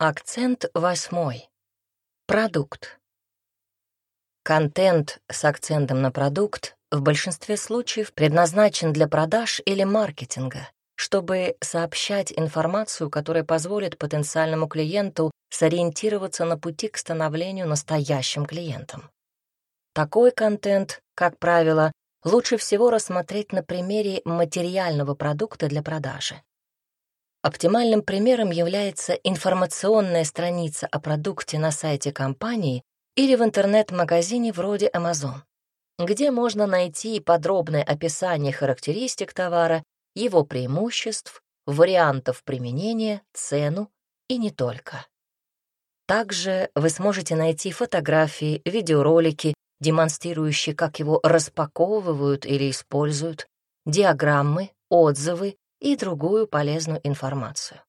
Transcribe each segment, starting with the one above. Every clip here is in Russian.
Акцент восьмой. Продукт. Контент с акцентом на продукт в большинстве случаев предназначен для продаж или маркетинга, чтобы сообщать информацию, которая позволит потенциальному клиенту сориентироваться на пути к становлению настоящим клиентом. Такой контент, как правило, лучше всего рассмотреть на примере материального продукта для продажи. Оптимальным примером является информационная страница о продукте на сайте компании или в интернет-магазине вроде Amazon, где можно найти подробное описание характеристик товара, его преимуществ, вариантов применения, цену и не только. Также вы сможете найти фотографии, видеоролики, демонстрирующие, как его распаковывают или используют, диаграммы, отзывы и другую полезную информацию.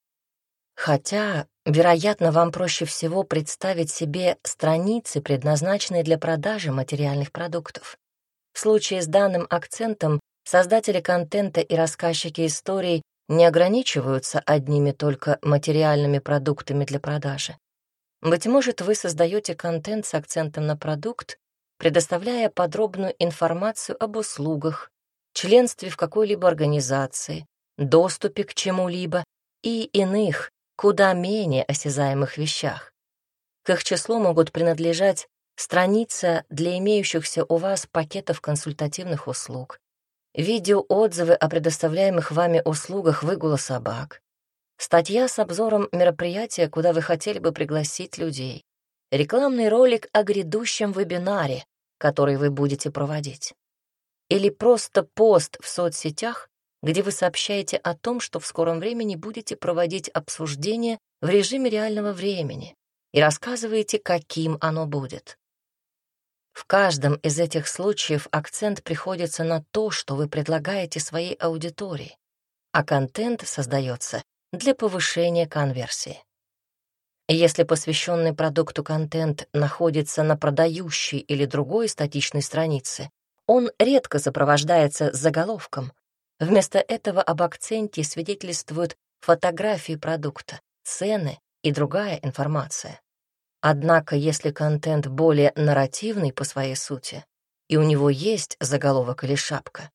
Хотя, вероятно, вам проще всего представить себе страницы, предназначенные для продажи материальных продуктов. В случае с данным акцентом создатели контента и рассказчики историй не ограничиваются одними только материальными продуктами для продажи. Быть может, вы создаете контент с акцентом на продукт, предоставляя подробную информацию об услугах, членстве в какой-либо организации, доступе к чему-либо и иных, куда менее осязаемых вещах. К их числу могут принадлежать страница для имеющихся у вас пакетов консультативных услуг, видеоотзывы о предоставляемых вами услугах выгула собак, статья с обзором мероприятия, куда вы хотели бы пригласить людей, рекламный ролик о грядущем вебинаре, который вы будете проводить, или просто пост в соцсетях, где вы сообщаете о том, что в скором времени будете проводить обсуждение в режиме реального времени и рассказываете, каким оно будет. В каждом из этих случаев акцент приходится на то, что вы предлагаете своей аудитории, а контент создается для повышения конверсии. Если посвященный продукту контент находится на продающей или другой статичной странице, он редко сопровождается заголовком, Вместо этого об акценте свидетельствуют фотографии продукта, цены и другая информация. Однако, если контент более нарративный по своей сути, и у него есть заголовок или шапка,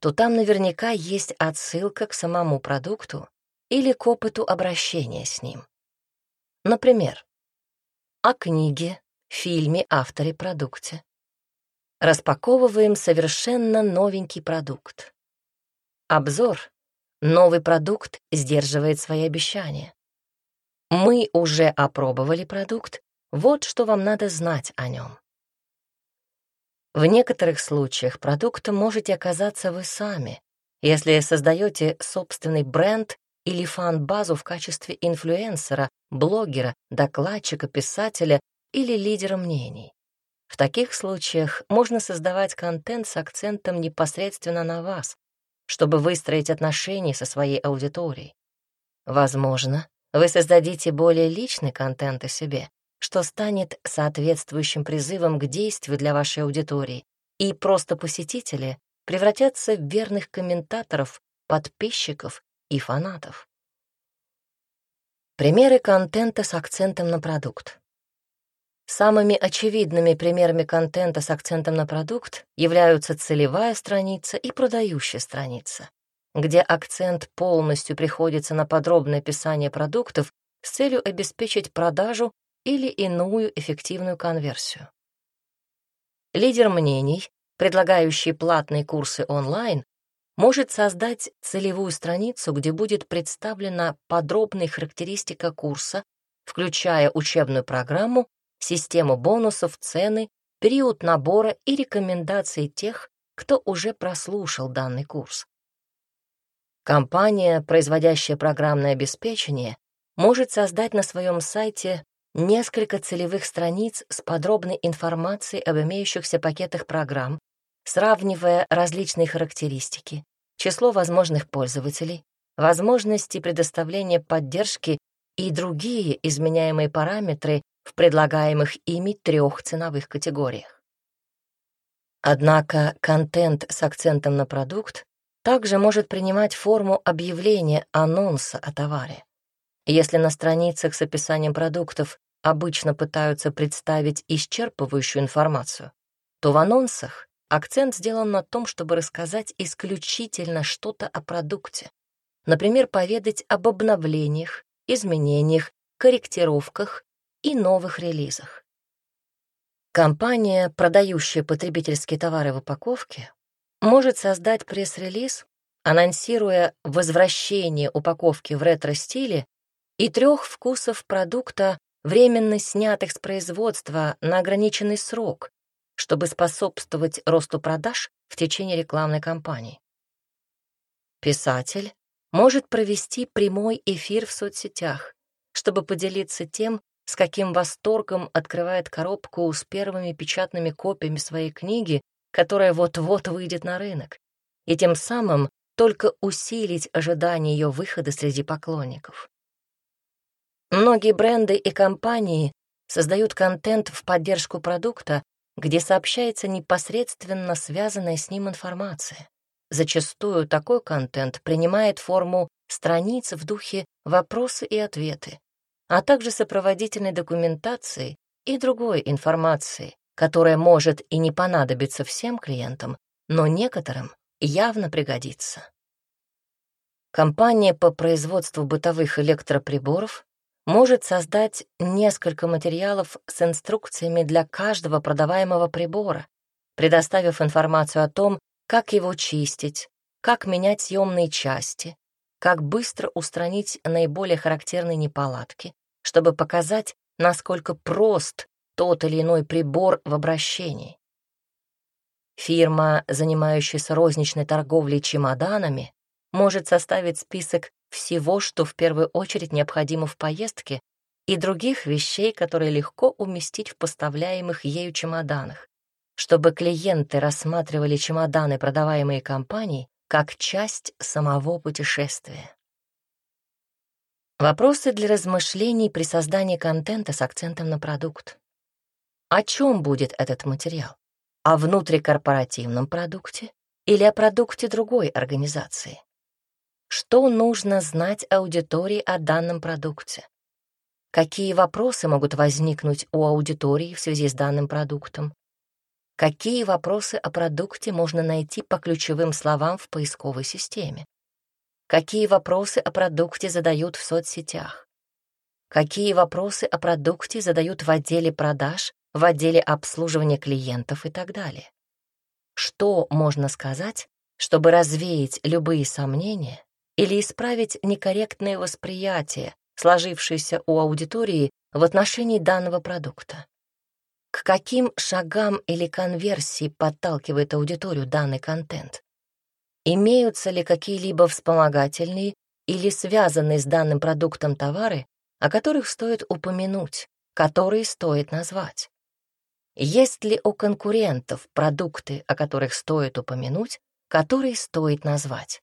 то там наверняка есть отсылка к самому продукту или к опыту обращения с ним. Например, о книге, фильме, авторе, продукте. Распаковываем совершенно новенький продукт. Обзор. Новый продукт сдерживает свои обещания. Мы уже опробовали продукт, вот что вам надо знать о нем. В некоторых случаях продуктом можете оказаться вы сами, если создаете собственный бренд или фан-базу в качестве инфлюенсера, блогера, докладчика, писателя или лидера мнений. В таких случаях можно создавать контент с акцентом непосредственно на вас, чтобы выстроить отношения со своей аудиторией. Возможно, вы создадите более личный контент о себе, что станет соответствующим призывом к действию для вашей аудитории, и просто посетители превратятся в верных комментаторов, подписчиков и фанатов. Примеры контента с акцентом на продукт. Самыми очевидными примерами контента с акцентом на продукт являются целевая страница и продающая страница, где акцент полностью приходится на подробное описание продуктов с целью обеспечить продажу или иную эффективную конверсию. Лидер мнений, предлагающий платные курсы онлайн, может создать целевую страницу, где будет представлена подробная характеристика курса, включая учебную программу систему бонусов, цены, период набора и рекомендации тех, кто уже прослушал данный курс. Компания, производящая программное обеспечение, может создать на своем сайте несколько целевых страниц с подробной информацией об имеющихся пакетах программ, сравнивая различные характеристики, число возможных пользователей, возможности предоставления поддержки и другие изменяемые параметры в предлагаемых ими трех ценовых категориях. Однако контент с акцентом на продукт также может принимать форму объявления анонса о товаре. Если на страницах с описанием продуктов обычно пытаются представить исчерпывающую информацию, то в анонсах акцент сделан на том, чтобы рассказать исключительно что-то о продукте. Например, поведать об обновлениях, изменениях, корректировках и новых релизах. Компания, продающая потребительские товары в упаковке, может создать пресс-релиз, анонсируя возвращение упаковки в ретро-стиле и трех вкусов продукта, временно снятых с производства на ограниченный срок, чтобы способствовать росту продаж в течение рекламной кампании. Писатель может провести прямой эфир в соцсетях, чтобы поделиться тем, с каким восторгом открывает коробку с первыми печатными копиями своей книги, которая вот-вот выйдет на рынок, и тем самым только усилить ожидание ее выхода среди поклонников. Многие бренды и компании создают контент в поддержку продукта, где сообщается непосредственно связанная с ним информация. Зачастую такой контент принимает форму страниц в духе «вопросы и ответы», а также сопроводительной документации и другой информации, которая может и не понадобиться всем клиентам, но некоторым явно пригодится. Компания по производству бытовых электроприборов может создать несколько материалов с инструкциями для каждого продаваемого прибора, предоставив информацию о том, как его чистить, как менять съемные части, как быстро устранить наиболее характерные неполадки, чтобы показать, насколько прост тот или иной прибор в обращении. Фирма, занимающаяся розничной торговлей чемоданами, может составить список всего, что в первую очередь необходимо в поездке, и других вещей, которые легко уместить в поставляемых ею чемоданах, чтобы клиенты рассматривали чемоданы, продаваемые компанией, как часть самого путешествия. Вопросы для размышлений при создании контента с акцентом на продукт. О чем будет этот материал? О внутрикорпоративном продукте или о продукте другой организации? Что нужно знать аудитории о данном продукте? Какие вопросы могут возникнуть у аудитории в связи с данным продуктом? Какие вопросы о продукте можно найти по ключевым словам в поисковой системе? Какие вопросы о продукте задают в соцсетях? Какие вопросы о продукте задают в отделе продаж, в отделе обслуживания клиентов и так далее? Что можно сказать, чтобы развеять любые сомнения или исправить некорректное восприятие, сложившееся у аудитории в отношении данного продукта. К каким шагам или конверсии подталкивает аудиторию данный контент? Имеются ли какие-либо вспомогательные или связанные с данным продуктом товары, о которых стоит упомянуть, которые стоит назвать? Есть ли у конкурентов продукты, о которых стоит упомянуть, которые стоит назвать?